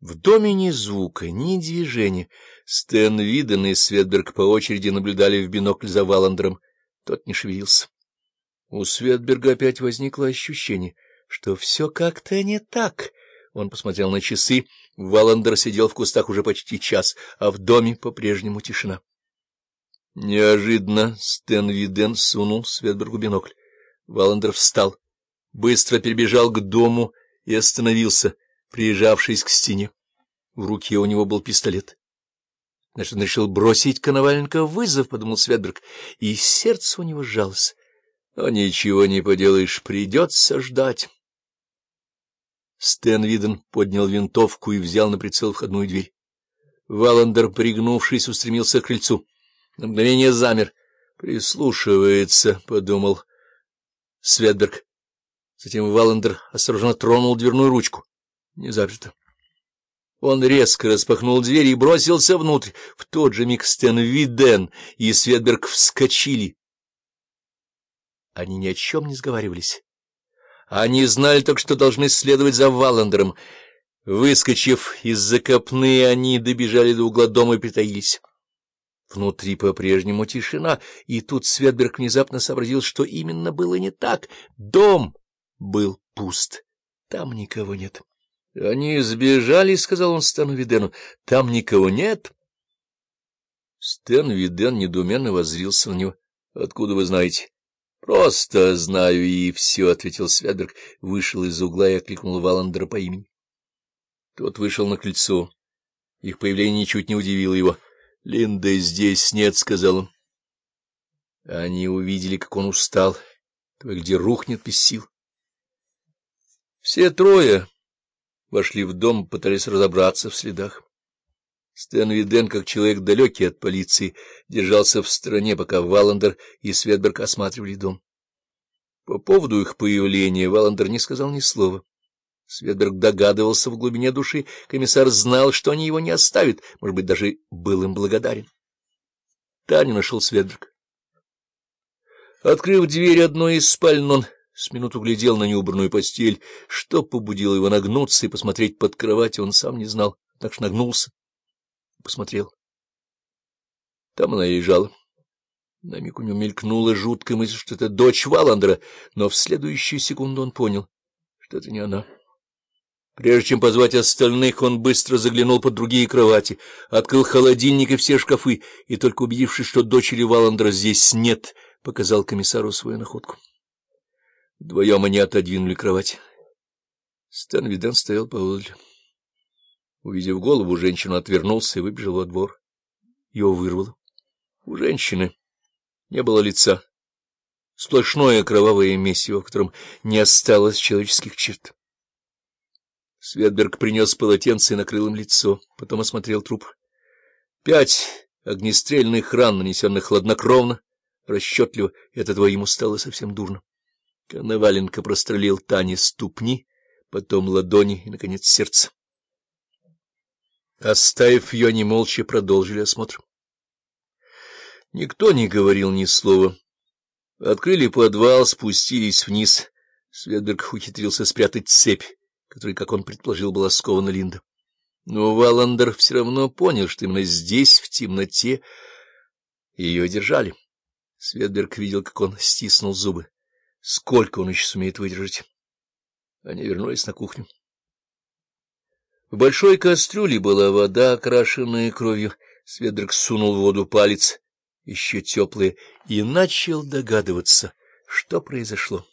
В доме ни звука, ни движения. Стэн Виден и Светберг по очереди наблюдали в бинокль за Валандером. Тот не шевелился. У Светберга опять возникло ощущение, что все как-то не так. Он посмотрел на часы. Валандер сидел в кустах уже почти час, а в доме по-прежнему тишина. Неожиданно Стэн Виден сунул Светбергу бинокль. Валандер встал, быстро перебежал к дому и остановился — прижавшись к стене. В руке у него был пистолет. Значит, он решил бросить Коноваленко вызов, — подумал Светберг, и сердце у него сжалось. Но ничего не поделаешь, придется ждать. Стэн Виден поднял винтовку и взял на прицел входную дверь. Валандер, пригнувшись, устремился к крыльцу. На мгновение замер. «Прислушивается», — подумал Светберг. Затем Валандер осторожно тронул дверную ручку не заперто. Он резко распахнул дверь и бросился внутрь. В тот же миг Стэн Виден и Светберг вскочили. Они ни о чем не сговаривались. Они знали только, что должны следовать за Валандером. Выскочив из-за копны, они добежали до угла дома и притаились. Внутри по-прежнему тишина, и тут Светберг внезапно сообразил, что именно было не так. Дом был пуст, там никого нет. — Они сбежали, — сказал он Стэну Видену. — Там никого нет. Стэн Виден недоуменно воззрился на него. — Откуда вы знаете? — Просто знаю, и все, — ответил Святберг, вышел из угла и окликнул Валандера по имени. Тот вышел на крыльцо. Их появление ничуть не удивило его. — Линда здесь нет, — сказал он. Они увидели, как он устал, где рухнет без сил. Все трое вошли в дом, пытались разобраться в следах. Стэн Виден, как человек далекий от полиции, держался в стороне, пока Валандер и Светберг осматривали дом. По поводу их появления Валандер не сказал ни слова. Светберг догадывался в глубине души, комиссар знал, что они его не оставят, может быть, даже был им благодарен. Таню нашел Светберг. Открыв дверь одной из спален, он с минуту глядел на неубранную постель. Что побудило его нагнуться и посмотреть под кровать, он сам не знал. Так что нагнулся и посмотрел. Там она лежала. На миг у него мелькнула жуткая мысль, что это дочь Валандера, но в следующую секунду он понял, что это не она. Прежде чем позвать остальных, он быстро заглянул под другие кровати, открыл холодильник и все шкафы, и только убедившись, что дочери Валандера здесь нет, показал комиссару свою находку. Вдвоем они отодвинули кровать. Стэн Виден стоял поодаль. Увидев голову, женщину отвернулся и выбежал во двор. Его вырвало. У женщины не было лица. Сплошное кровавое месиво, в котором не осталось человеческих черт. Светберг принес полотенце и накрыл им лицо, потом осмотрел труп. Пять огнестрельных ран, нанесенных хладнокровно, расчетливо, и от этого ему стало совсем дурно. Коноваленко прострелил Тане ступни, потом ладони и, наконец, сердце. Оставив ее, они молча продолжили осмотр. Никто не говорил ни слова. Открыли подвал, спустились вниз. Светберг ухитрился спрятать цепь, которой, как он предположил, была скована Линда. Но Валандер все равно понял, что именно здесь, в темноте, ее держали. Светберг видел, как он стиснул зубы. Сколько он еще сумеет выдержать? Они вернулись на кухню. В большой кастрюле была вода, окрашенная кровью. Сведрик сунул в воду палец, еще теплый, и начал догадываться, что произошло.